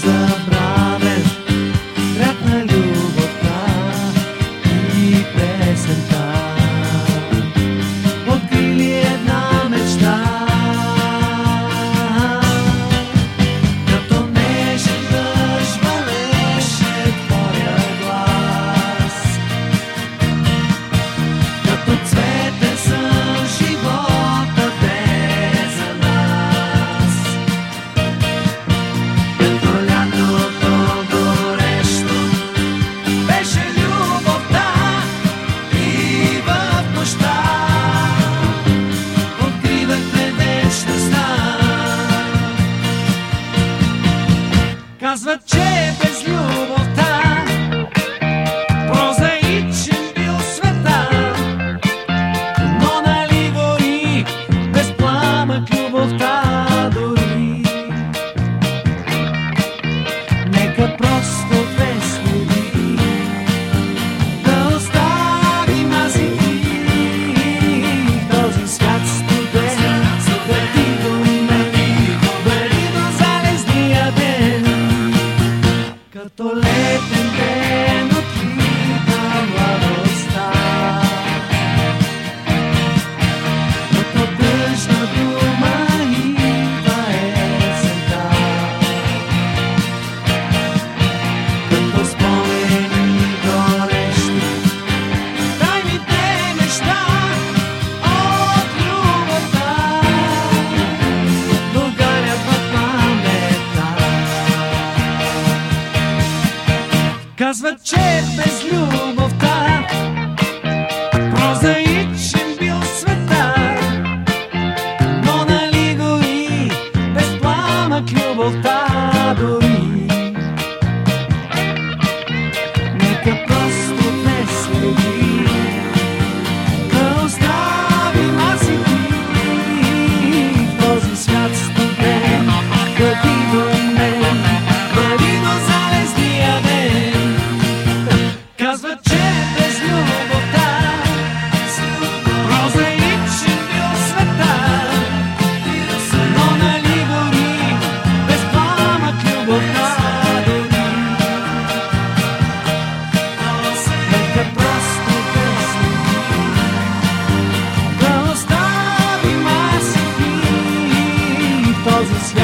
times. Казват, че без любовта thousand